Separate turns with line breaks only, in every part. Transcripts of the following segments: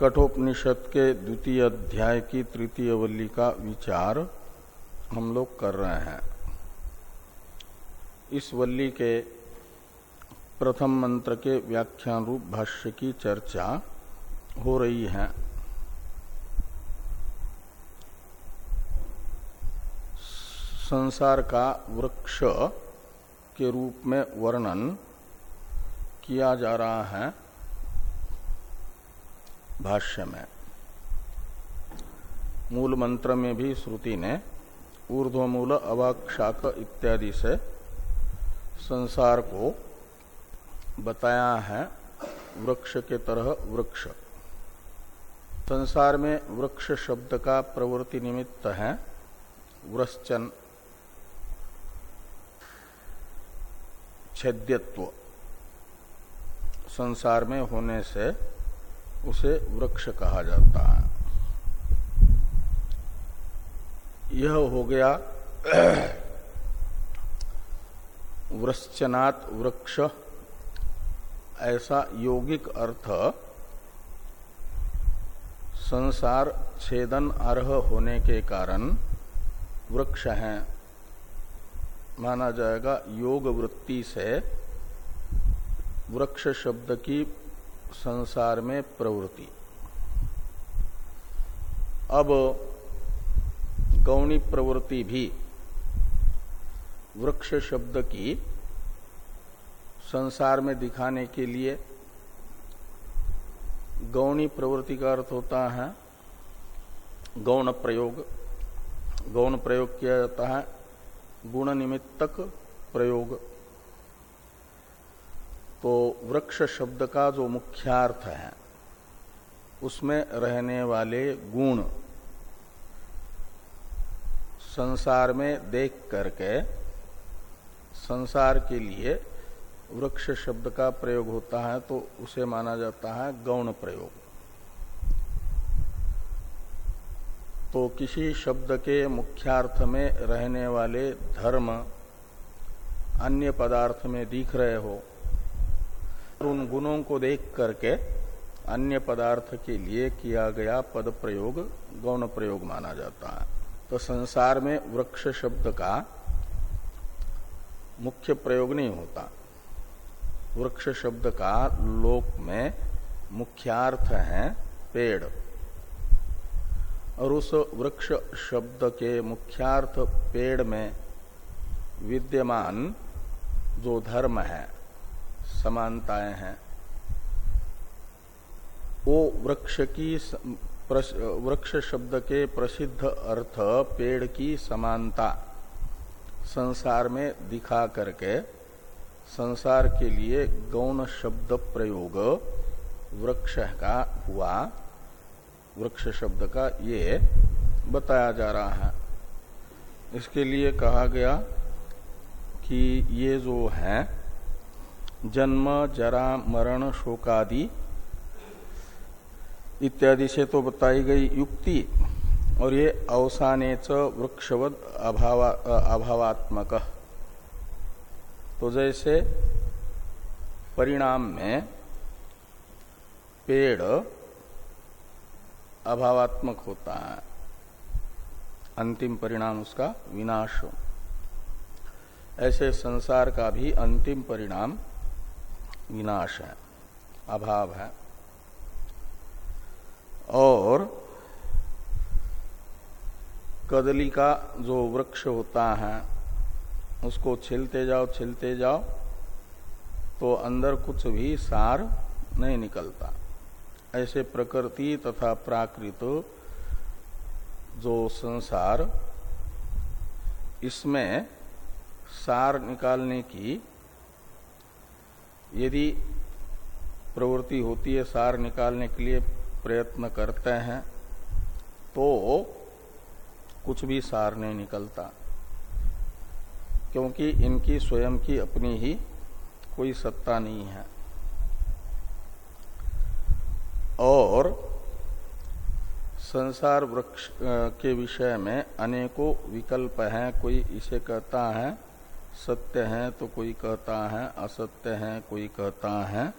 कठोपनिषद के द्वितीय अध्याय की तृतीय वल्ली का विचार हम लोग कर रहे हैं। इस वल्ली के प्रथम मंत्र के व्याख्यान रूप भाष्य की चर्चा हो रही है। संसार का वृक्ष के रूप में वर्णन किया जा रहा है। भाष्य में। मूल मंत्र में भी श्रुति ने ऊर्ध्वमूल अवाक्षाक इत्यादि से संसार को बताया है, वृक्ष के तरह वृक्ष। संसार में वृक्ष शब्द का प्रवृत्ति निमित्त है, वृश्चन, छेद्यत्व। संसार में होने से उसे वृक्ष कहा जाता है। यह हो गया वृश्चनात् वृक्ष। ऐसा यौगिक अर्थ, संसार छेदन अर्ह होने के कारण वृक्ष है। माना जाएगा योग वृत्ति से वृक्ष शब्द की संसार में प्रवृत्ति। अब गौणी प्रवृत्ति भी वृक्ष शब्द की संसार में दिखाने के लिए गौणी प्रवृत्ति का अर्थ होता है गौण प्रयोग। गौण प्रयोग किया जाता है गुण निमित्तक प्रयोग। तो वृक्ष शब्द का जो मुख्यार्थ है, उसमें रहने वाले गुण संसार में देख करके, संसार के लिए वृक्ष शब्द का प्रयोग होता है तो उसे माना जाता है गौण प्रयोग। तो किसी शब्द के मुख्यार्थ में रहने वाले धर्म अन्य पदार्थ में दिख रहे हो उन गुणों को देख करके अन्य पदार्थ के लिए किया गया पद प्रयोग गौण प्रयोग माना जाता है। तो संसार में वृक्ष शब्द का मुख्य प्रयोग नहीं होता। वृक्ष शब्द का लोक में मुख्यार्थ है पेड़। और उस वृक्ष शब्द के मुख्यार्थ पेड़ में विद्यमान जो धर्म है समानताएँ हैं। वो वृक्ष की वृक्ष शब्द के प्रसिद्ध अर्थ पेड़ की समानता। संसार में दिखा करके संसार के लिए गौण शब्द प्रयोग वृक्ष का हुआ। वृक्ष शब्द का ये बताया जा रहा है। इसके लिए कहा गया कि ये जो है जन्म जरा मरण शोकादि इत्यादि से तो बताई गई युक्ति और ये अवसाने च वृक्षवद अभावा, अभावात्मक। तो जैसे परिणाम में पेड़ अभावात्मक होता है अंतिम परिणाम उसका विनाश ऐसे संसार का भी अंतिम परिणाम विनाश है, अभाव है। और कदली का जो वृक्ष होता है, उसको छिलते जाओ छिलते जाओ तो अंदर कुछ भी सार नहीं निकलता। ऐसे प्रकृति तथा प्राकृत जो संसार, इसमें सार निकालने की यदि प्रवृत्ति होती है सार निकालने के लिए प्रयत्न करते हैं तो कुछ भी सार नहीं निकलता। क्योंकि इनकी स्वयं की अपनी ही कोई सत्ता नहीं है। और संसार वृक्ष के विषय में अनेकों विकल्प हैं, कोई इसे कहता है सत्य है तो कोई कहता है, असत्य है कोई कहता है।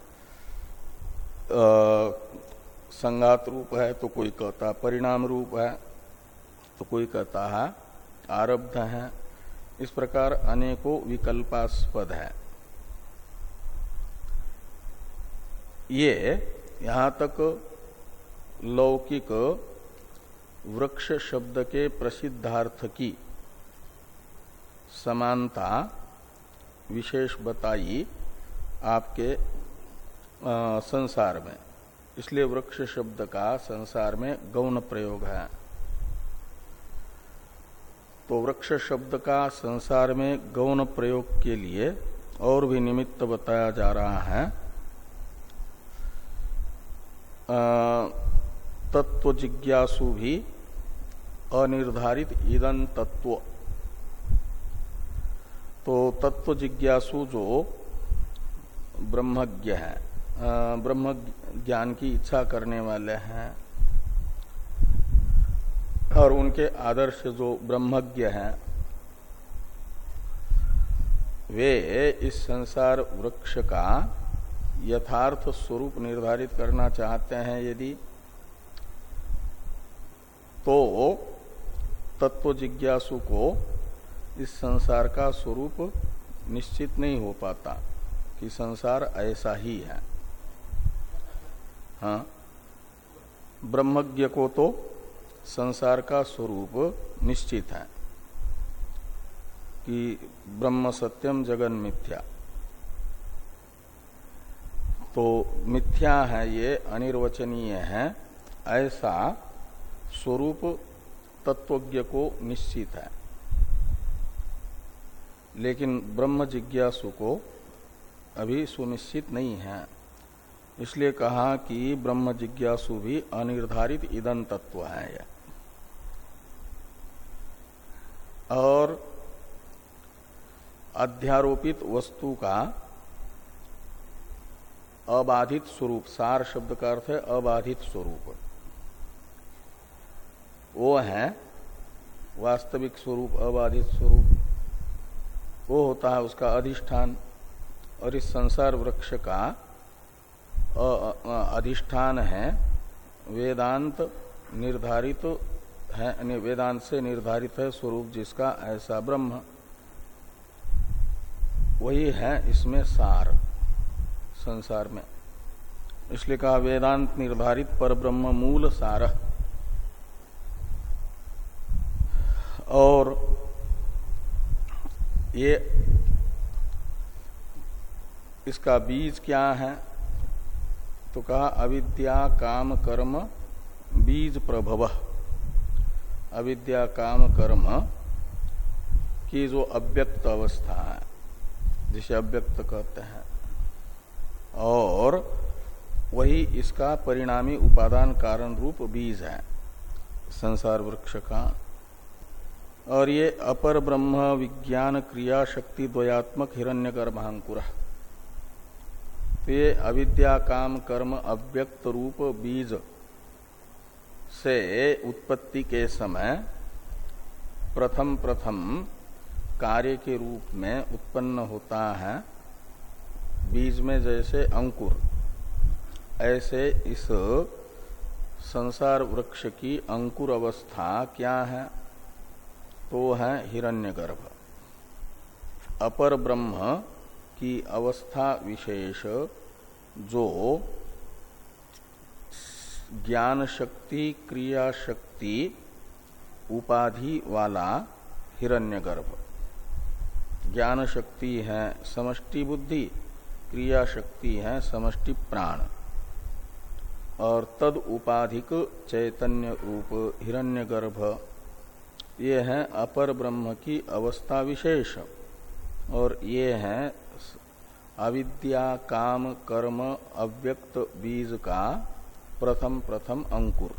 संगात रूप है तो कोई कहता, परिणाम रूप है तो कोई कहता है। आरब्ध है, इस प्रकार अनेकों विकल्पास्पद है। ये यहाँ तक लौकिक वृक्ष शब्द के प्रसिद्धार्थ की समानता विशेष बताई आपके आ, संसार में। इसलिए वृक्ष शब्द का संसार में गौण प्रयोग है। तो वृक्ष शब्द का संसार में गौण प्रयोग के लिए और भी निमित्त बताया जा रहा है। तत्व जिज्ञासु भी अनिर्धारित ईदन तत्व तो तत्व जिज्ञासु जो ब्रह्मज्ञ है ब्रह्म ज्ञान की इच्छा करने वाले हैं और उनके आदर्श जो ब्रह्मज्ञ हैं, वे इस संसार वृक्ष का यथार्थ स्वरूप निर्धारित करना चाहते हैं यदि तो तत्व जिज्ञासु को इस संसार का स्वरूप निश्चित नहीं हो पाता कि संसार ऐसा ही है। हाँ ब्रह्मज्ञ को तो संसार का स्वरूप निश्चित है कि ब्रह्म सत्यम जगन मिथ्या। तो मिथ्या है ये, अनिर्वचनीय है, ऐसा स्वरूप तत्वज्ञ को निश्चित है। लेकिन ब्रह्म जिज्ञासु को अभी सुनिश्चित नहीं है। इसलिए कहा कि ब्रह्म जिज्ञासु भी अनिर्धारित ईदन तत्व है। यह और अध्यारोपित वस्तु का अबाधित स्वरूप, सार शब्द का अर्थ है अबाधित स्वरूप। वो है वास्तविक स्वरूप, अबाधित स्वरूप। वो होता है उसका अधिष्ठान और इस संसार वृक्ष का अधिष्ठान है, वेदांत निर्धारित है वेदांत से निर्धारित है स्वरूप जिसका ऐसा ब्रह्म। वही है इसमें सार, संसार में। इसलिए कहा वेदांत निर्धारित पर ब्रह्म मूल सार। और ये इसका बीज क्या है? तो कहा, अविद्या काम कर्म बीज प्रभव। अविद्या काम कर्म की जो अव्यक्त अवस्था है, जिसे अव्यक्त कहते हैं, और वही इसका परिणामी उपादान कारण रूप बीज है, संसार वृक्ष का और ये अपर ब्रह्म विज्ञान क्रिया शक्ति द्वयात्मक हिरण्य गर्भांकुर तो ये अविद्या, काम, कर्म, अव्यक्त रूप, बीज से उत्पत्ति के समय प्रथम प्रथम कार्य के रूप में उत्पन्न होता है बीज में जैसे अंकुर। ऐसे इस संसार वृक्ष की अंकुर अवस्था क्या है? तो है हिरण्यगर्भ। अपर ब्रह्म की अवस्था विशेष, जो ज्ञान शक्ति क्रिया शक्ति उपाधि वाला हिरण्यगर्भ। ज्ञान शक्ति है समष्टि बुद्धि क्रिया शक्ति है समष्टि प्राण। और तद उपाधिक चैतन्य रूप हिरण्यगर्भ ये है अपर ब्रह्म की अवस्था विशेष। और ये है अविद्या, काम, कर्म, अव्यक्त, बीज का प्रथम प्रथम अंकुर।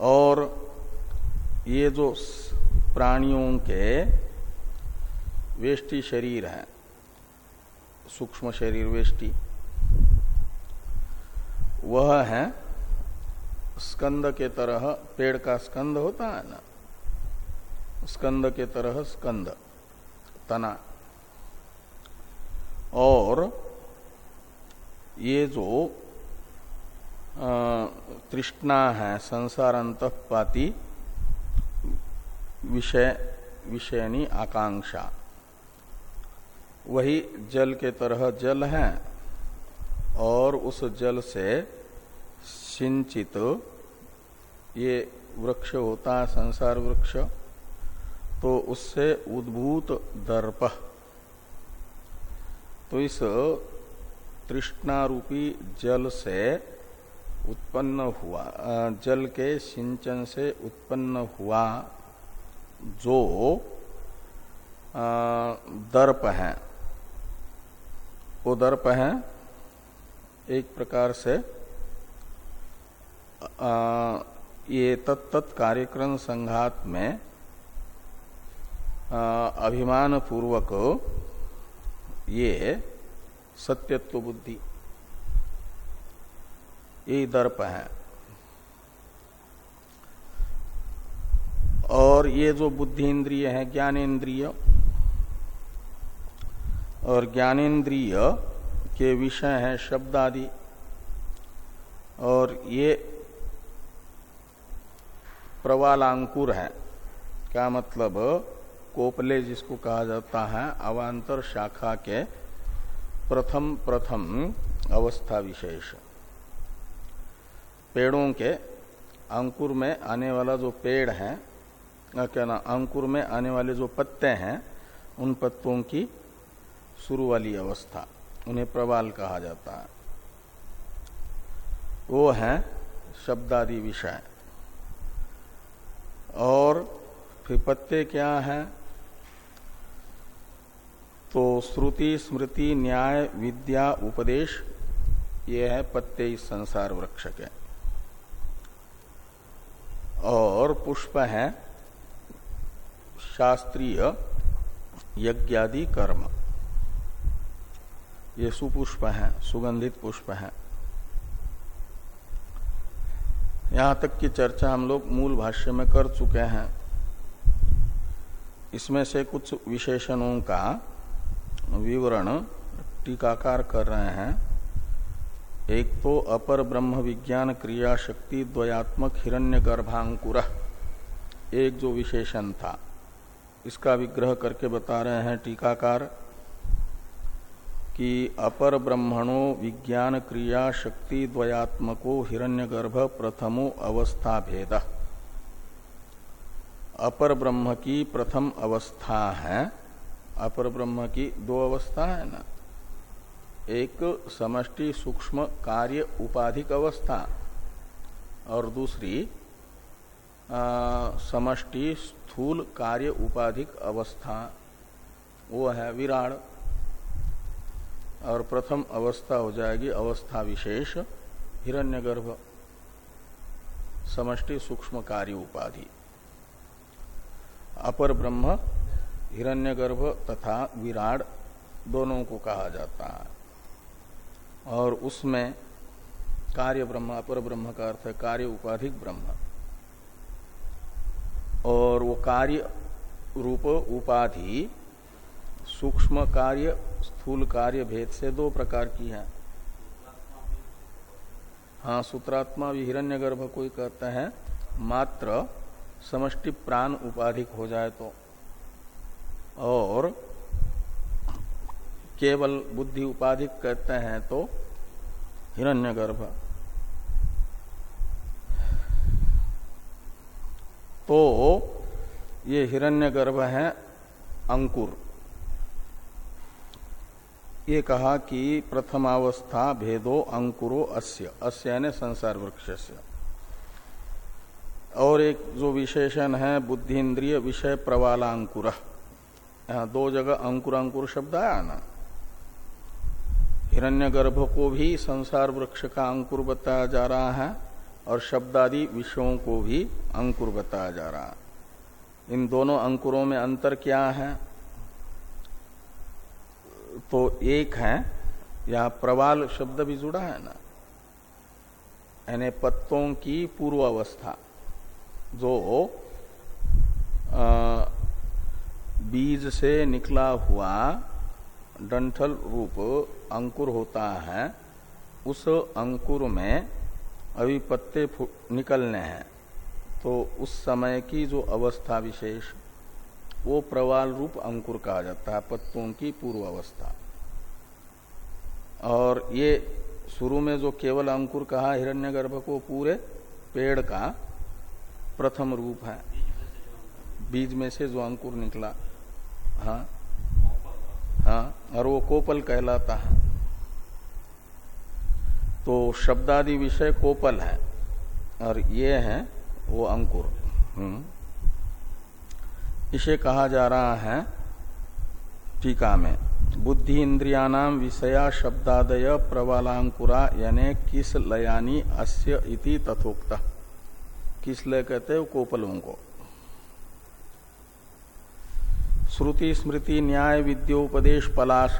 और ये जो प्राणियों के वेष्टि शरीर है, सूक्ष्म शरीर वेष्टि, वह है स्कंद के तरह पेड़ का स्कंद होता है ना? स्कंद के तरह स्कंद, तना। और ये जो तृष्णा है संसार अंतपाती विषय, विषयनी आकांक्षा। वही जल के तरह जल है, और उस जल से सिंचित ये वृक्ष होता है, संसार वृक्ष तो उससे उद्भूत दर्प। तो इस तृष्णारूपी जल से उत्पन्न हुआ जल के सिंचन से उत्पन्न हुआ जो दर्प है। वो दर्प है एक प्रकार से ये तत्त कार्यक्रम संघात में अभिमान पूर्वक ये सत्यत्व बुद्धि, ये दर्प है। और ये जो बुद्धि इंद्रिय है ज्ञानेन्द्रिय और ज्ञानेन्द्रिय के विषय है शब्द आदि और ये प्रवालांकुर है। क्या मतलब? कोपले जिसको कहा जाता है, अवान्तर शाखा के प्रथम प्रथम अवस्था विशेष। पेड़ों के अंकुर में आने वाला जो पेड़ है क्या ना, अंकुर में आने वाले जो पत्ते हैं, उन पत्तों की शुरू वाली अवस्था, उन्हें प्रवाल कहा जाता है। वो है शब्दादि विषय। और फिर पत्ते क्या है? तो श्रुति, स्मृति, न्याय, विद्या, उपदेश, ये है पत्ते इस संसार वृक्ष के। और पुष्प है शास्त्रीय यज्ञादि कर्म। ये सुपुष्प है, सुगंधित पुष्प है। यहाँ तक की चर्चा हम लोग मूल भाष्य में कर चुके हैं। इसमें से कुछ विशेषणों का विवरण टीकाकार कर रहे हैं। एक तो अपर ब्रह्म विज्ञान क्रिया शक्ति द्वयात्मक हिरण्य गर्भांकुर। एक जो विशेषण था, इसका विग्रह करके बता रहे हैं टीकाकार। कि अपर ब्रह्मणो विज्ञान क्रिया शक्ति द्वयात्मको हिरण्यगर्भ प्रथमो अवस्था भेद। अपर ब्रह्म की प्रथम अवस्था है, अपर ब्रह्म की दो अवस्था है ना। एक समष्टि सूक्ष्म कार्य उपाधिक अवस्था और दूसरी समष्टि स्थूल कार्य उपाधिक अवस्था, वो है विराड़ और प्रथम अवस्था हो जाएगी अवस्था विशेष, हिरण्यगर्भ, समष्टि सूक्ष्म कार्य उपाधि। अपर ब्रह्म, हिरण्यगर्भ तथा विराट दोनों को कहा जाता है। और उसमें कार्य ब्रह्म, अपर ब्रह्म का अर्थ है कार्य उपाधिक ब्रह्म। और वो कार्य रूप उपाधि सूक्ष्म कार्य, स्थूल कार्य भेद से दो प्रकार की है। हाँ सूत्रात्मा भी हिरण्य गर्भ कोई कहता है। मात्र समष्टि प्राण उपाधिक हो जाए तो। और केवल बुद्धि उपाधिक कहते हैं तो हिरण्यगर्भ। तो ये हिरण्यगर्भ है अंकुर। ये कहा कि प्रथमावस्था भेदो अंकुरो अस्य। अस्य यानी संसार वृक्ष से और एक जो विशेषण है बुद्धि इंद्रिय विषय प्रवालांकुर। यहाँ दो जगह अंकुर अंकुर शब्द आया ना? हिरण्यगर्भ को भी संसार वृक्ष का अंकुर बताया जा रहा है, और शब्दादि विषयों को भी अंकुर बताया जा रहा है। इन दोनों अंकुरों में अंतर क्या है? तो एक है यहाँ प्रवाल शब्द भी जुड़ा है ना? यानी पत्तों की पूर्व अवस्था जो आ, बीज से निकला हुआ डंठल रूप अंकुर होता है उस अंकुर में अभी पत्ते निकलने हैं। तो उस समय की जो अवस्था विशेष वो प्रवाल रूप अंकुर कहा जाता है, पत्तों की पूर्व अवस्था और ये शुरू में जो केवल अंकुर कहा, हिरण्यगर्भ को पूरे पेड़ का प्रथम रूप है। बीज में से जो अंकुर निकला हाँ हाँ और वो कोपल कहलाता है। तो शब्दादि विषय कोपल है, और ये है वो अंकुर। हम्म। इसे कहा जा रहा है टीका में। बुद्धि इंद्रियानाम विषया शब्दादय प्रवालांकुरा यानी किस लयानी अस्य इति तथोक्त। किस लय कहते हैं? कोपलों को। श्रुति, स्मृति, न्याय, विद्योपदेश, पलाश।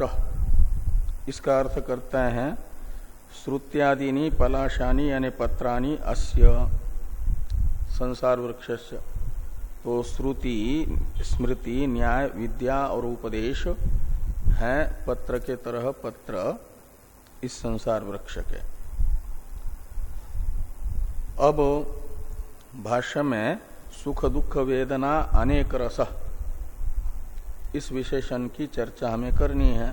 इसका अर्थ करते हैं, श्रुत्यादिनी, पलाशानी, यानी पत्राणी, अस्य। संसार वृक्ष तो श्रुति, स्मृति, न्याय, विद्या और उपदेश है पत्र के तरह पत्र इस संसार वृक्ष के। अब भाष्य में सुख, दुख, वेदना, अनेक रस इस विशेषण की चर्चा हमें करनी है।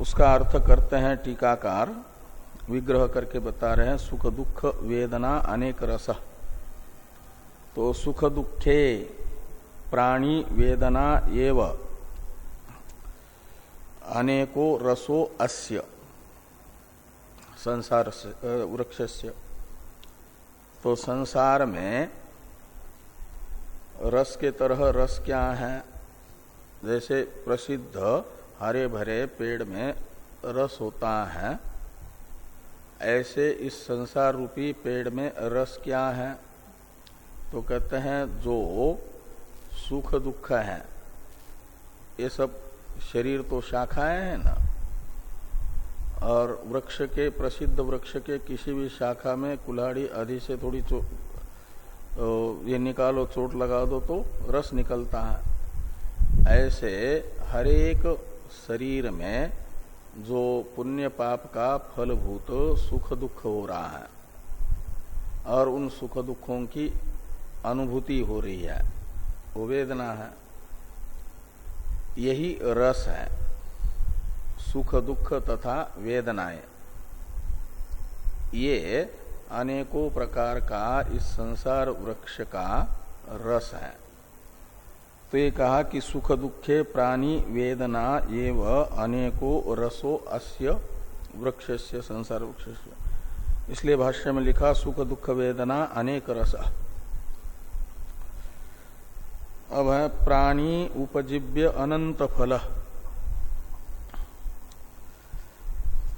उसका अर्थ करते हैं टीकाकार, विग्रह करके बता रहे हैं सुख, दुख, वेदना, अनेक रस। तो सुख दुखे प्राणी वेदना एव। अनेको रसो अस्य। संसार वृक्षस्य। तो संसार में रस के तरह रस क्या है? जैसे प्रसिद्ध हरे भरे पेड़ में रस होता है, ऐसे इस संसार रूपी पेड़ में रस क्या है? तो कहते हैं, जो सुख दुख है, ये सब शरीर तो शाखाएँ हैं ना। और वृक्ष के, प्रसिद्ध वृक्ष के किसी भी शाखा में कुल्हाड़ी आदि से थोड़ी ये निकालो, चोट लगा दो तो रस निकलता है। ऐसे हरेक शरीर में जो पुण्य पाप का फलभूत सुख दुख हो रहा है, और उन सुख दुखों की अनुभूति हो रही है। वो वेदना है। यही रस है। सुख, दुख तथा वेदनाएँ। ये अनेकों प्रकार का इस संसार वृक्ष का रस है। तो ये कहा कि सुख, दुखे, प्राणी, वेदना एव अनेको रसो, अस्य वृक्ष संसार वृक्ष इसलिए भाष्य में लिखा, सुख, दुख, वेदना, अनेक रस। अब है प्राणी उपजीव्य अनंत फल।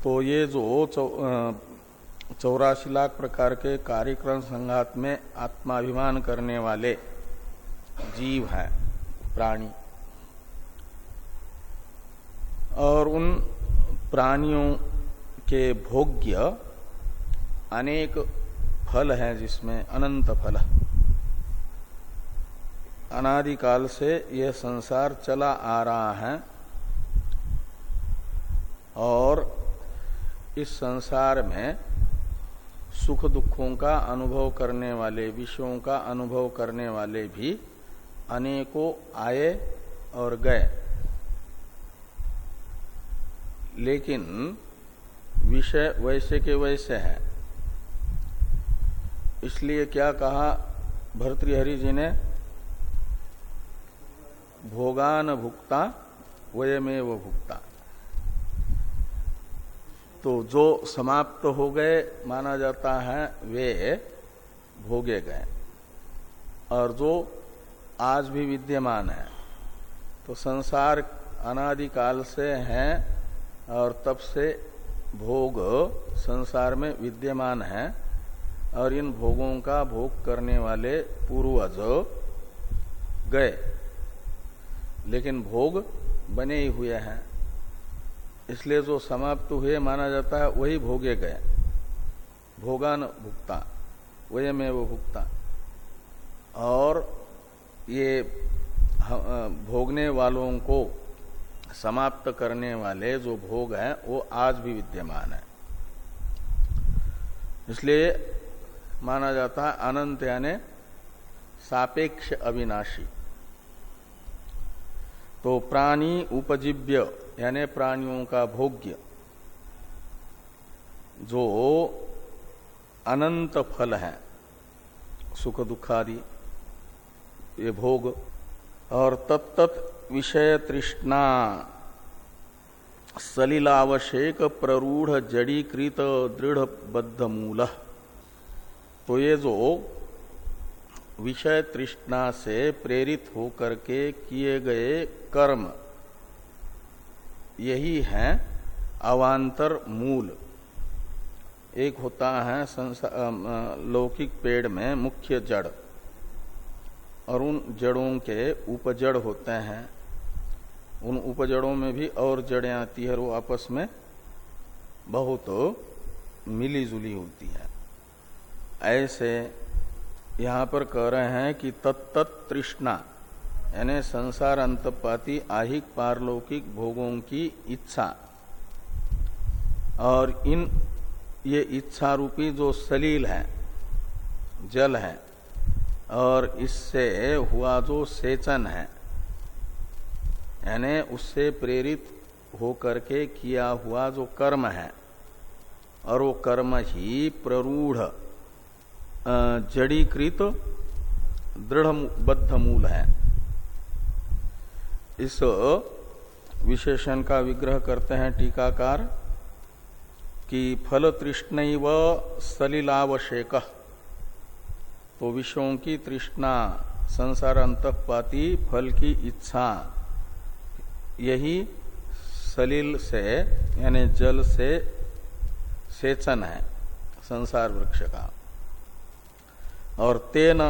तो ये जो चौरासी लाख प्रकार के कार्यक्रम संघात में आत्माभिमान करने वाले जीव हैं, प्राणी। और उन प्राणियों के भोग्य अनेक फल हैं जिसमें अनंत फल। अनादिकाल से यह संसार चला आ रहा है और इस संसार में सुख दुखों का अनुभव करने वाले, विषयों का अनुभव करने वाले भी अनेकों आए और गए। लेकिन विषय वैसे के वैसे है। इसलिए क्या कहा भर्तृहरि जी ने? भोगान भुक्ता वयमेव भुक्ता। तो जो समाप्त हो गए, माना जाता है, वे भोगे गए। और जो आज भी विद्यमान है तो संसार अनादिकाल से है, और तब से भोग संसार में विद्यमान है, और इन भोगों का भोग करने वाले पूर्वज गए। लेकिन भोग बने ही हुए हैं। इसलिए जो समाप्त हुए माना जाता है, वही भोगे गए। भोगान भुगता वही में वो भुगता और ये भोगने वालों को समाप्त करने वाले जो भोग हैं, वो आज भी विद्यमान है। इसलिए माना जाता है, अनंत यानी सापेक्ष अविनाशी। तो प्राणी उपजीव्य, यानी प्राणियों का भोग्य, जो अनंत फल है, सुख दुखादि, ये भोग, और तत्त विषय तृष्णा, सलिलावशेक प्ररूढ़ जड़ीकृत दृढ़ बद्ध मूल। तो ये जो विषय तृष्णा से प्रेरित होकर के किए गए कर्म। यही है अवांतर मूल। एक होता है लौकिक पेड़ में मुख्य जड़। और उन जड़ों के उपजड़ होते हैं। उन उपजड़ों में भी और जड़ें आती है वो आपस में बहुत मिली जुली होती है। ऐसे यहाँ पर कह रहे हैं कि तत्त तृष्णा। यानी संसार अंतपाती आहिक पारलौकिक भोगों की इच्छा। और इन, ये इच्छा रूपी जो सलील है, जल है, और इससे हुआ जो सेचन है, यानी उससे प्रेरित होकर के किया हुआ जो कर्म है, और वो कर्म ही प्ररूढ़ जड़ीकृत, दृढ़ बद्ध मूल है। इस विशेषण का विग्रह करते हैं टीकाकार कि फल तृष्ण व सलिलावशेक। तो विषयों की तृष्णा, संसार अंतपाती, फल की इच्छा, यही सलील से, यानी जल से सेचन है, संसार वृक्ष का। और तेन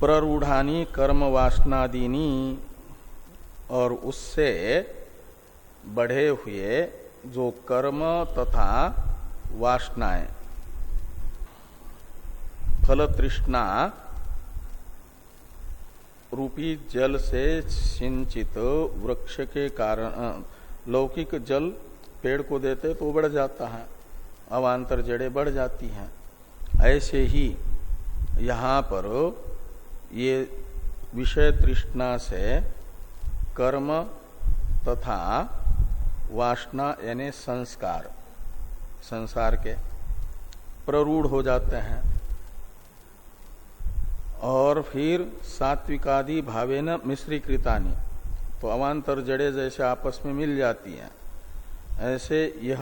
प्ररूढ़ानी कर्म वासनादीनी और उससे बढ़े हुए जो कर्म तथा वासनाएँ। फल तृष्णा रूपी जल से सिंचित वृक्ष के कारण लौकिक जल पेड़ को देते तो बढ़ जाता है, अवान्तर जड़े बढ़ जाती हैं। ऐसे ही यहाँ पर ये विषय तृष्णा से कर्म तथा वासना यानी संस्कार, संसार के प्ररूढ़ हो जाते हैं। और फिर सात्विकादि भावे न मिश्रीकृतानी तो अवान्तर जड़े जैसे आपस में मिल जाती हैं। ऐसे यह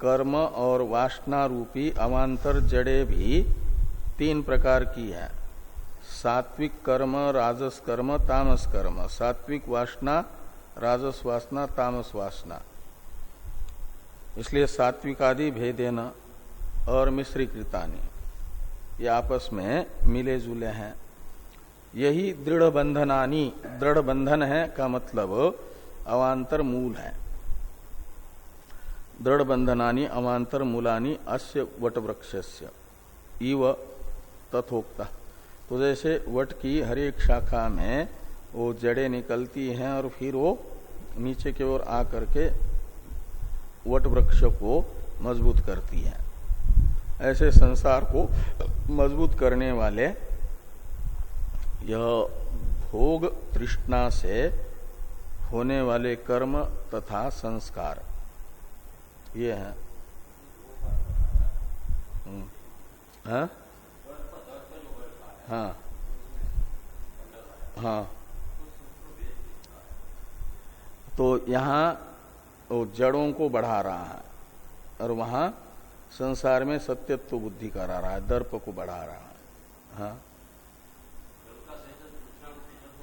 कर्म और वासना रूपी अवान्तर जड़े भी तीन प्रकार की है। सात्विक कर्म, राजस कर्म, तामस कर्म। सात्विक वासना, राजस वासना, तामस वासना। इसलिए सात्विकादि भेदेन और मिश्रीकृतानी, ये आपस में मिले जुले हैं। यही दृढ़ बंधनानी, दृढ़ बंधन है का मतलब अवान्तर मूल है। दृढ़ बंधनानी, अवान्तर मूलानी अस्य वट वृक्ष इव तथोक्ता। तो जैसे वट की हर एक शाखा में वो जड़ें निकलती हैं और फिर वो नीचे की ओर आकर के वट वृक्ष को मज़बूत करती है। ऐसे संसार को मज़बूत करने वाले यह भोग तृष्णा से होने वाले कर्म तथा संस्कार। ये है। हम्म। हाँ? हाँ। हाँ। तो यहाँ वो जड़ों को बढ़ा रहा है और वहाँ संसार में सत्यत्व बुद्धि करा रहा है, दर्प को बढ़ा रहा है। हाँ।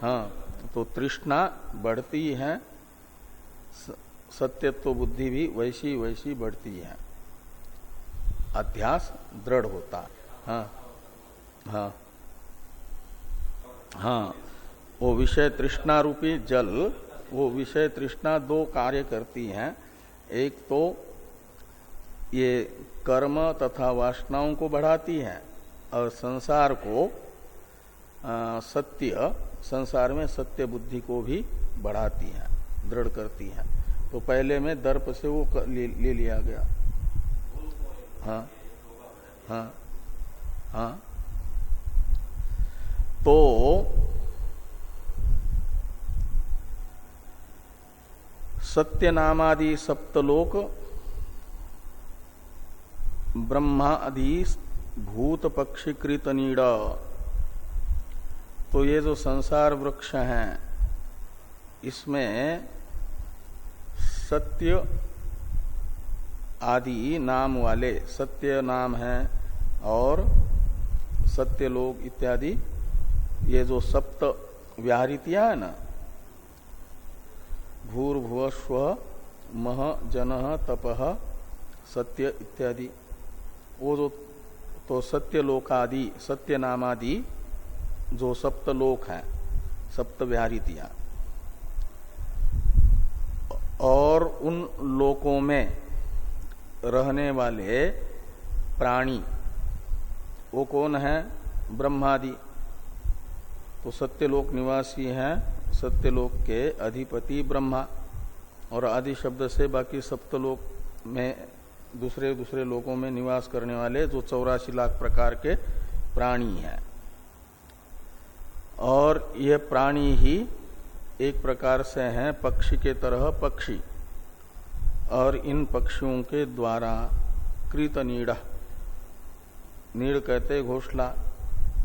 हाँ तो तृष्णा बढ़ती है सत्यत्व बुद्धि भी वैसी वैसी बढ़ती है। अध्यास दृढ़ होता हाँ। हाँ। हाँ वो विषय तृष्णा रूपी जल वो विषय तृष्णा दो कार्य करती हैं। एक तो ये कर्म तथा वासनाओं को बढ़ाती है और संसार को आ, सत्य संसार में सत्य बुद्धि को भी बढ़ाती हैं दृढ़ करती हैं। तो पहले में दर्प से वो ले, ले लिया गया। हाँ हाँ हाँ। तो सत्य नामादि सप्तलोक ब्रह्मादि भूत पक्षीकृत नीड़ तो ये जो संसार वृक्ष हैं, इसमें सत्य आदि नाम वाले, सत्य नाम है और सत्य लोग इत्यादि ये जो सप्त व्याहृतियाँ है ना भूर्भुव स्व मह जन तप सत्य इत्यादि, वो जो तो सत्य लोकादि, सत्य नामादि जो सप्त लोक है, सप्त व्याहृतियाँ। और उन लोकों में रहने वाले प्राणी, वो कौन है? ब्रह्मादि। तो सत्यलोक निवासी हैं, सत्यलोक के अधिपति ब्रह्मा। और आदि शब्द से बाकी सप्तलोक में, दूसरे दूसरे लोकों में निवास करने वाले जो चौरासी लाख प्रकार के प्राणी हैं। और यह प्राणी ही एक प्रकार से हैं पक्षी के तरह पक्षी। और इन पक्षियों के द्वारा कृत नीड़। नीड़ कहते घोषला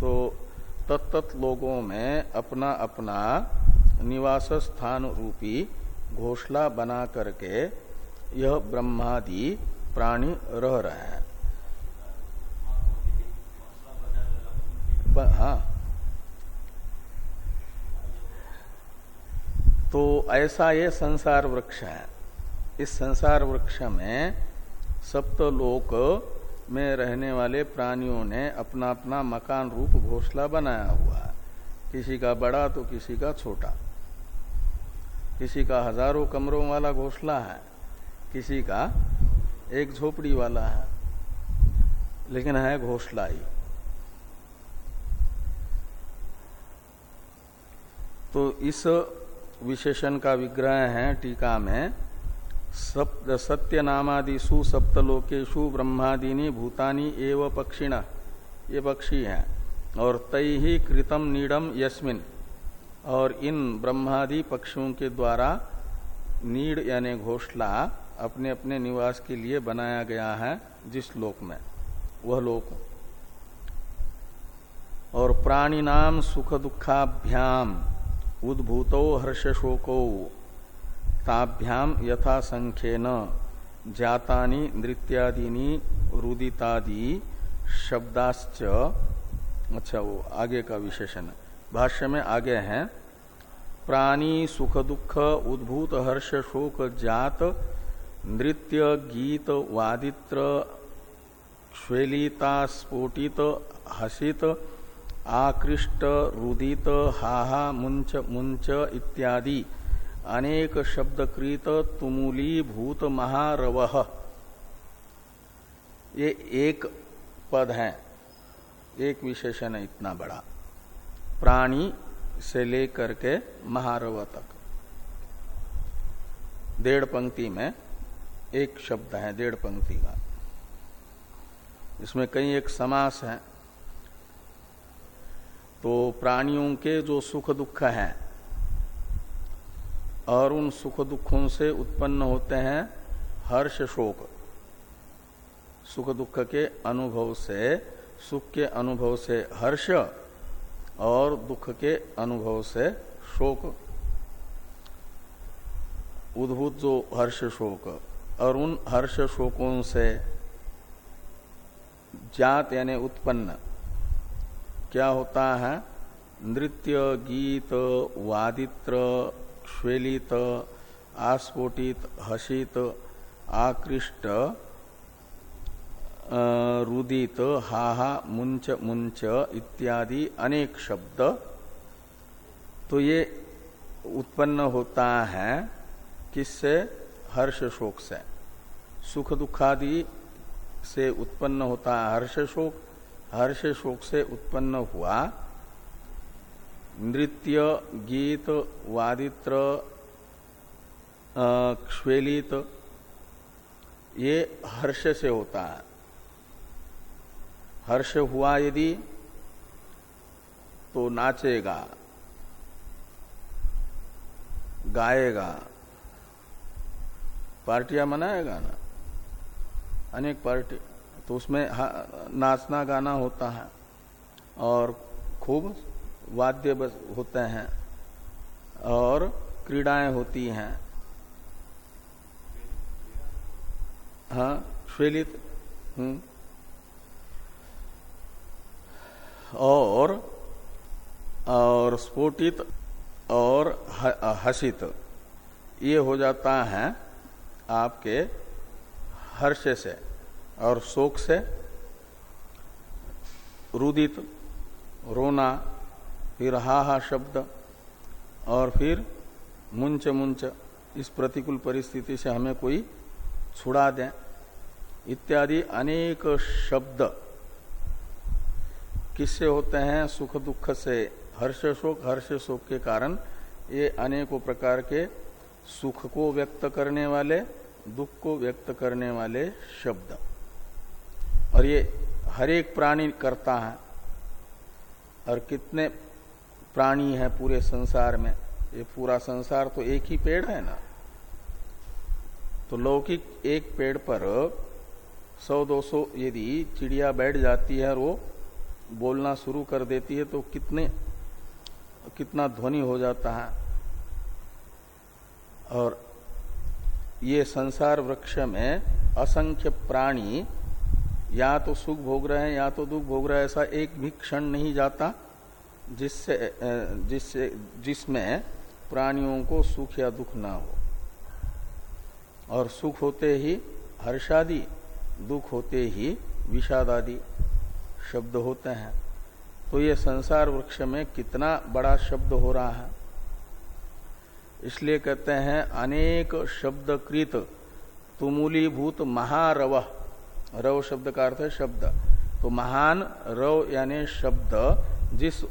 तो तत्त लोगों में अपना अपना निवास स्थान रूपी घोषला बना करके यह ब्रह्मादि प्राणी रह रहे हैं। हाँ। तो ऐसा ये संसार वृक्ष है। इस संसार वृक्ष में सप्तलोक में रहने वाले प्राणियों ने अपना अपना मकान रूप घोसला बनाया हुआ है। किसी का बड़ा तो किसी का छोटा। किसी का हज़ारों कमरों वाला घोसला है, किसी का एक झोपड़ी वाला है। लेकिन है घोसला ही। तो इस विशेषण का विग्रह है टीका में सत्य नामादिशु सप्तलोकेशु ब्रह्मादीनी भूतानी एव पक्षिण। ये पक्षी हैं। और तय ही कृतम नीडम यस्मिन। और इन ब्रह्मादि पक्षियों के द्वारा नीड यानी घोषला अपने अपने निवास के लिए बनाया गया है जिस लोक में। वह लोक। और प्राणी नाम सुख दुखाभ्याम उद्भूतो हर्ष शोको ताभ्याम यथा संख्येन जातानी, नृत्यादीनी, रुदितादि, शब्दाश्च। अच्छा वो आगे का विशेषण। भाष्य में आगे है। प्राणी, सुख, दुख, उद्भूत, हर्ष, शोक, जात, नृत्य, गीत, वादित्र, श्वेलिता, स्फोटित, हसित, आकृष्ट, रुदित, हाहा मुंच मुंच इत्यादि। अनेक शब्द शब्दकृत तुमुली भूत महारव। ये एक पद है। एक विशेषण है इतना बड़ा। प्राणी से लेकर के महारव तक। डेढ़ पंक्ति में एक शब्द है, डेढ़ पंक्ति का। इसमें कई एक समास है। तो प्राणियों के जो सुख दुख हैं और उन सुख दुखों से उत्पन्न होते हैं हर्ष शोक। सुख दुख के अनुभव से, सुख के अनुभव से हर्ष और दुख के अनुभव से शोक। उद्भूत जो हर्ष शोक और उन हर्ष शोकों से जात यानी उत्पन्न क्या होता है? नृत्य, गीत, वादित्र श्वेलित आस्फोटित हसित आकृष्ट रुदित हाहा मुंच मुंच इत्यादि अनेक शब्द तो ये उत्पन्न होता है किससे हर्ष शोक से सुख दुखादि से उत्पन्न होता हर्ष शोक हर्ष शोक से उत्पन्न हुआ नृत्य, गीत, वादित्र क्ष्वेलित, ये हर्ष से होता है। हर्ष हुआ यदि तो नाचेगा, गाएगा, पार्टियाँ मनाएगा ना? अनेक पार्टी तो उसमें नाचना गाना होता है, और खूब वाद्य होते हैं और क्रीड़ाएँ होती हैं। हाँ श्वेलित हम्म। और और स्फोटित और हसित, ये हो जाता है आपके हर्ष से और शोक से, रुदित, रोना फिर हा हा शब्द और फिर मुंच मुंच इस प्रतिकूल परिस्थिति से हमें कोई छुड़ा दें। इत्यादि अनेक शब्द किससे होते हैं? सुख दुख से। हर्ष शोक हर्ष शोक के कारण ये अनेकों प्रकार के सुख को व्यक्त करने वाले, दुख को व्यक्त करने वाले शब्द। और ये हर एक प्राणी करता है। और कितने प्राणी है पूरे संसार में। ये पूरा संसार तो एक ही पेड़ है ना? तो लौकिक एक पेड़ पर सौ दो सौ यदि चिड़िया बैठ जाती है और वो बोलना शुरू कर देती है तो कितने, कितना ध्वनि हो जाता है। और ये संसार वृक्ष में असंख्य प्राणी या तो सुख भोग रहे हैं या तो दुख भोग रहे हैं, ऐसा एक भी क्षण नहीं जाता। जिससे जिससे, जिसमें प्राणियों को सुख या दुख ना हो। और सुख होते ही हर्षादि, दुख होते ही विषादादि शब्द होते हैं। तो ये संसार वृक्ष में कितना बड़ा शब्द हो रहा है। इसलिए कहते हैं, अनेक शब्द कृत तुमूलीभूत महारव। रव शब्द का अर्थ है शब्द। तो महान रव यानी शब्द जिस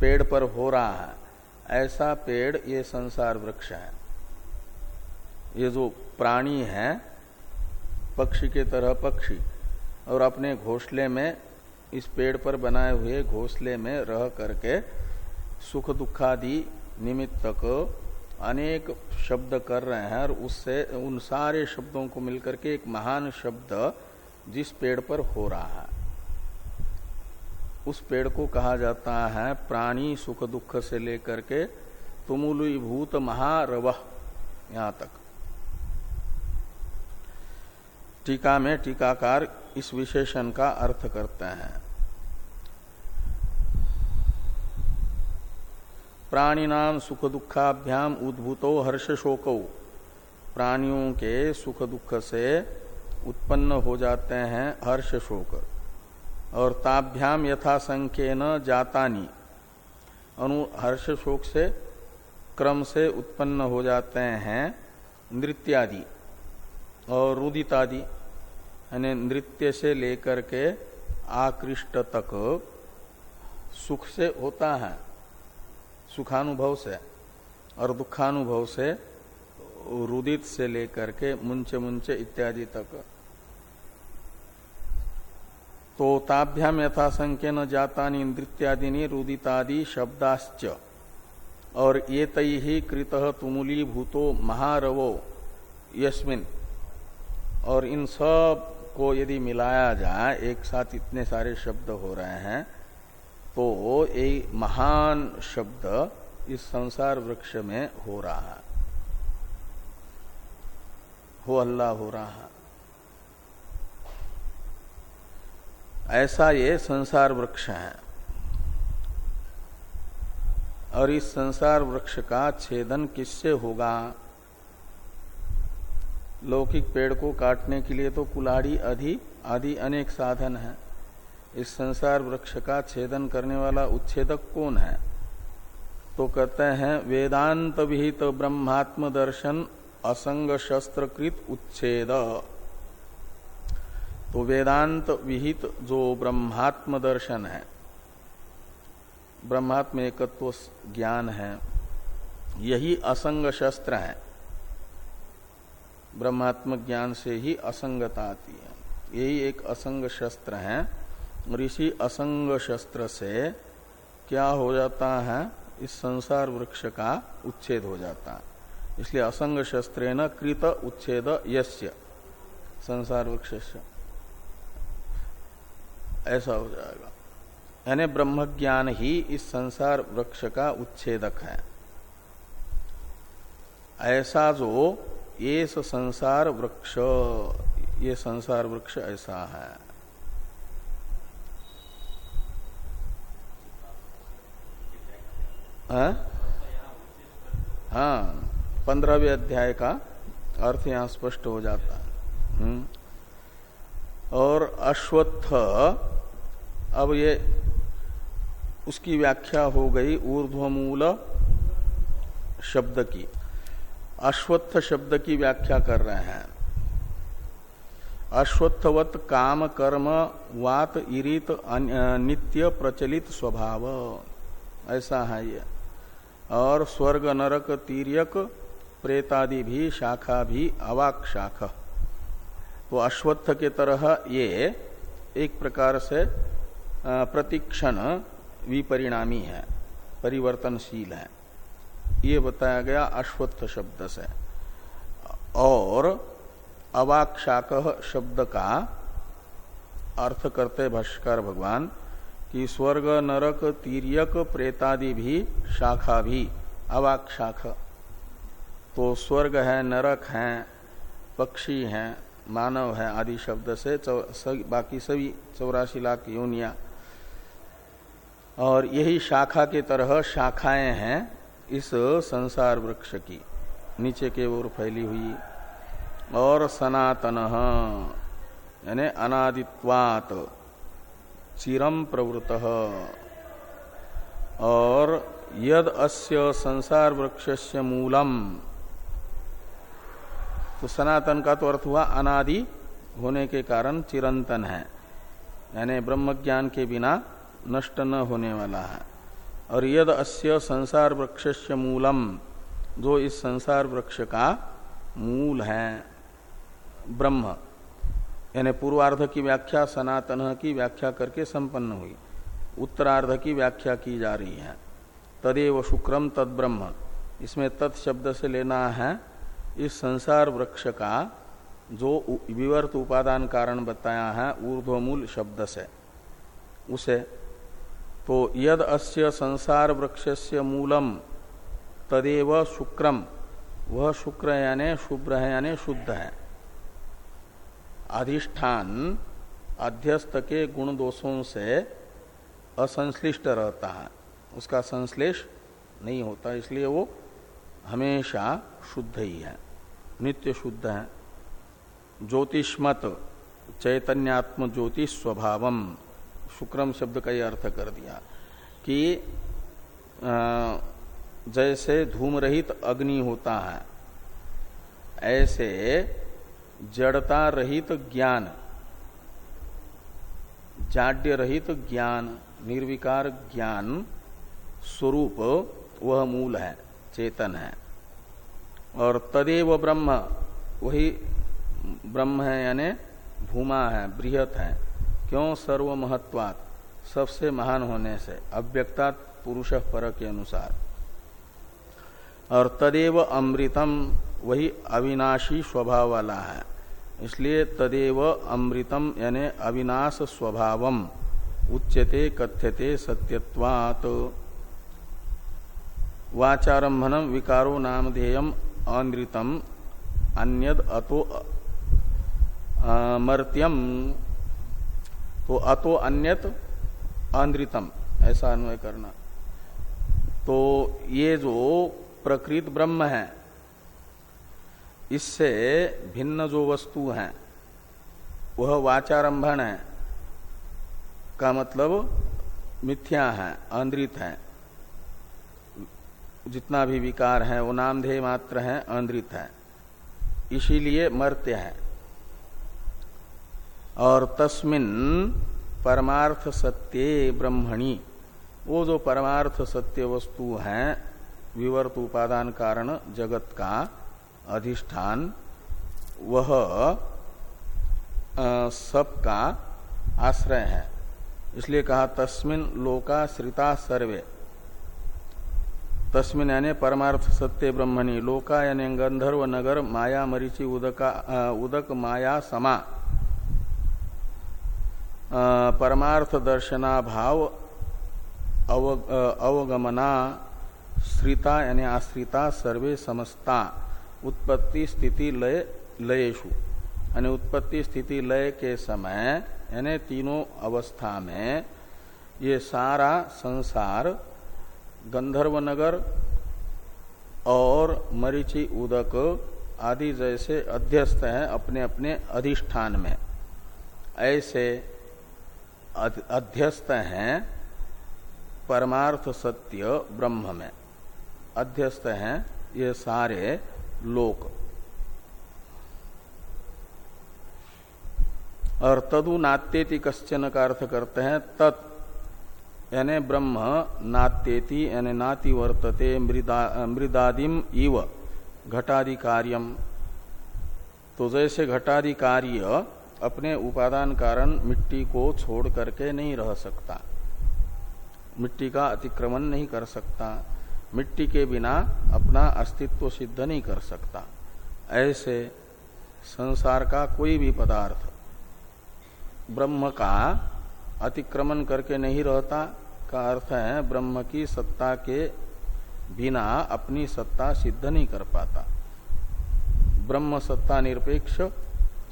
पेड़ पर हो रहा है, ऐसा पेड़ ये संसार वृक्ष है। ये जो प्राणी है, पक्षी के तरह पक्षी, और अपने घोसले में, इस पेड़ पर बनाए हुए घोसले में रह करके सुख दुखादि निमित्तक अनेक शब्द कर रहे हैं, और उससे, उन सारे शब्दों को मिलकर के एक महान शब्द जिस पेड़ पर हो रहा है। उस पेड़ को कहा जाता है, प्राणी सुख दुख से लेकर के तुमुलभूत महारव यहाँ तक। टीका में टीकाकार इस विशेषण का अर्थ करते हैं। प्राणिनाम सुख दुखाभ्याम उद्भूतो हर्ष शोको। प्राणियों के सुख दुख से उत्पन्न हो जाते हैं हर्ष शोक। और ताभ्याम यथा संख्य न जातानी। अनु हर्ष शोक से, क्रम से उत्पन्न हो जाते हैं नृत्यादि और रुदितादि। यानी नृत्य से लेकर के आकृष्ट तक सुख से होता है, सुखानुभव से और दुखानुभव से, रुदित से लेकर के मुंचे मुंचे इत्यादि तक। तो ताभ्याम यथा संख्य न जाता नृत्यादि रुदितादि शब्दाश्च। और ये तई ही कृत तुमुली भूतो महारवो यस्मिन। और इन सबको यदि मिलाया जाए, एक साथ इतने सारे शब्द हो रहे हैं तो ये महान शब्द इस संसार वृक्ष में हो रहा है। हो अल्लाह हो रहा है। ऐसा ये संसार वृक्ष है। और इस संसार वृक्ष का छेदन किससे होगा? लौकिक पेड़ को काटने के लिए तो कुलाड़ी आदि आदि अनेक साधन है। इस संसार वृक्ष का छेदन करने वाला उच्छेदक कौन है? तो कहते हैं, वेदांत विहित ब्रह्मात्म दर्शन असंग शस्त्रकृत उच्छेद। तो वेदांत विहित जो ब्रह्मात्म दर्शन है, ब्रह्मात्म एकत्व ज्ञान है, यही असंग शस्त्र है। ब्रह्मात्म ज्ञान से ही असंगता आती है। यही एक असंग शस्त्र है और इसी असंग शस्त्र से क्या हो जाता है? इस संसार वृक्ष का उच्छेद हो जाता है। इसलिए असंग शस्त्र न कृत उच्छेद यस्य, संसार वृक्ष ऐसा हो जाएगा। यानी ब्रह्म ज्ञान ही इस संसार वृक्ष का उच्छेदक है। ऐसा जो ये संसार वृक्ष ये संसार वृक्ष ऐसा है। हाँ, हाँ पंद्रहवें अध्याय का अर्थ यहाँ स्पष्ट हो जाता है। हम्म। और अश्वत्थ, अब ये उसकी व्याख्या हो गई ऊर्ध्वमूल शब्द की। अश्वत्थ शब्द की व्याख्या कर रहे हैं। अश्वत्थवत काम कर्म वात इरित नित्य प्रचलित स्वभाव। ऐसा है ये। और स्वर्ग नरक तीर्यक प्रेतादि भी शाखा भी अवाक शाख। तो अश्वत्थ के तरह ये एक प्रकार से प्रतिक्षण विपरिणामी है, परिवर्तनशील है। ये बताया गया अश्वत्थ शब्द से। और अवाक शाक शब्द का अर्थ करते भाष्कर भगवान कि स्वर्ग, नरक, तीर्यक, प्रेतादि भी, शाखा भी अवाक शाख तो स्वर्ग है, नरक है, पक्षी है मानव है आदि शब्द से बाकी सभी चौरासी लाख योनिया। और यही शाखा के तरह शाखाएँ हैं इस संसार वृक्ष की। नीचे के ओर फैली हुई। और सनातन यानी अनादित्वात, चिरम प्रवृत और यद अस्य संसार वृक्ष मूलम तो सनातन का तो अर्थ हुआ अनादि होने के कारण चिरंतन है। यानी ब्रह्म ज्ञान के बिना नष्ट न होने वाला है। और यद अस्य संसार वृक्ष मूलम, जो इस संसार वृक्ष का मूल है, ब्रह्म। यानी पूर्वार्ध की व्याख्या, सनातन की व्याख्या करके संपन्न हुई। उत्तरार्ध की व्याख्या की जा रही है। तदेव शुक्रम तद ब्रह्म इसमें तत्शब्द से लेना है इस संसार वृक्ष का जो विवर्त उपादान कारण बताया है, ऊर्ध्वमूल शब्द से, उसे। तो यद अस्य संसार वृक्षस्य मूलम, तदेव शुक्रम। वह शुक्र यानि शुभ्र है यानी शुद्ध है। अधिष्ठान अध्यस्त के गुण दोषों से असंश्लिष्ट रहता है। उसका संश्लेष नहीं होता, इसलिए वो हमेशा शुद्ध ही है, नित्य शुद्ध है। ज्योतिष्मत चैतन्यात्म ज्योतिष स्वभावम शुक्रम शब्द का ही अर्थ कर दिया कि जैसे धूम रहित अग्नि होता है, ऐसे जड़ता रहित ज्ञान जाड्य रहित ज्ञान, निर्विकार ज्ञान स्वरूप वह मूल है। चेतन है। और तदेव ब्रह्म, वही ब्रह्म है, यानी भूमा है, बृहत है। क्यों? सर्व महत्वात सबसे महान होने से अव्यक्ता पुरुष पर के अनुसार। और तदेव अमृतम, वही अविनाशी स्वभाव वाला है। इसलिए तदेव अमृतम, यानी अविनाश स्वभावम, उच्यते कथ्यते सत्यत्वात्। वाचारंभनम विकारो नामधेयम अनृतम अन्यद अतो मर्त्यम। तो अतो अन्यत आंद्रितम ऐसा अन्वय करना। तो ये जो प्रकृत ब्रह्म है, इससे भिन्न जो वस्तु है, वह वाचारंभन है। का मतलब मिथ्या है आंद्रित है। जितना भी विकार है, वो नामधेय मात्र है, आंद्रित है। इसीलिए मर्त्य है। और तस्मिन परमार्थ सत्य ब्रह्मणी। वो जो परमार्थ सत्य वस्तु है, विवर्त उपादान कारण जगत का अधिष्ठान, वह सबका आश्रय है। इसलिए कहा तस्मिन लोका श्रिता सर्वे। तस्मिन यानी परमार्थ सत्य ब्रह्मणि लोका यानी गंधर्व नगर, माया मरीचि, उदका उदक, माया, समा। परमार्थ दर्शना भाव अवगमना, श्रिता यानी आश्रिता, सर्वे समस्ता। उत्पत्ति, स्थिति, लय लयेशु यानी उत्पत्ति, स्थिति, लय के समय, यानी तीनों अवस्था में ये सारा संसार गंधर्व नगर और मरीचि उदक आदि जैसे अध्यस्त हैं अपने अपने अधिष्ठान में। ऐसे अध्यस्त हैं परमार्थ सत्य ब्रह्म में। अध्यस्त हैं ये सारे लोक। और तदु नात्येति कश्चन का अर्थ करते हैं तत्। यानी ब्रह्म नात्येति यानी नाति वर्तते, मृदा, मृदादिम इव घटादि कार्यम तो जैसे घटादि कार्य अपने उपादान कारण मिट्टी को छोड़ करके नहीं रह सकता। मिट्टी का अतिक्रमण नहीं कर सकता। मिट्टी के बिना अपना अस्तित्व सिद्ध नहीं कर सकता। ऐसे संसार का कोई भी पदार्थ ब्रह्म का अतिक्रमण करके नहीं रहता का अर्थ है ब्रह्म की सत्ता के बिना अपनी सत्ता सिद्ध नहीं कर पाता। ब्रह्म सत्ता निरपेक्ष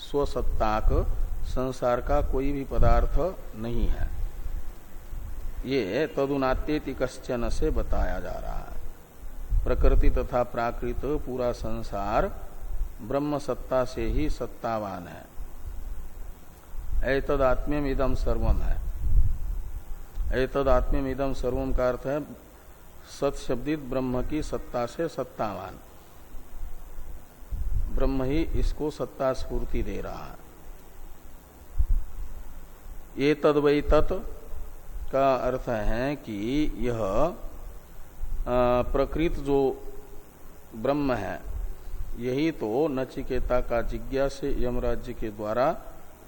स्वसत्ताक संसार का कोई भी पदार्थ नहीं है। ये तदुनात्येति कश्चन से बताया जा रहा है। प्रकृति तथा प्राकृत पूरा संसार ब्रह्म सत्ता से ही सत्तावान है। एतद आत्म्यम इदम सर्वम है। एतद इदम सर्वम का अर्थ है सत ब्रह्म की सत्ता से सत्तावान। ब्रह्म ही इसको सत्ता स्फूर्ति दे रहा है। ये तद वही तत् का अर्थ है कि यह प्रकृत जो ब्रह्म है, यही तो नचिकेता का जिज्ञास यमराज्य के द्वारा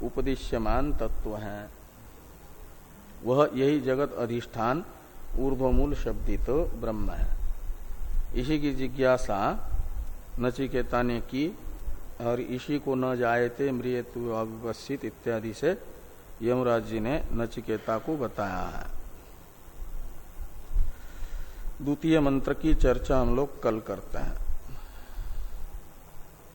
उपदिश्यमान तत्व है। वह यही जगत अधिष्ठान, ऊर्ध्वमूल शब्दित ब्रह्म है। इसी की जिज्ञासा नचिकेता ने की, और इसी को न जायते मृत्यु अविवसित इत्यादि से यमराज जी ने नचिकेता को बताया है। द्वितीय मंत्र की चर्चा हम लोग कल करते हैं।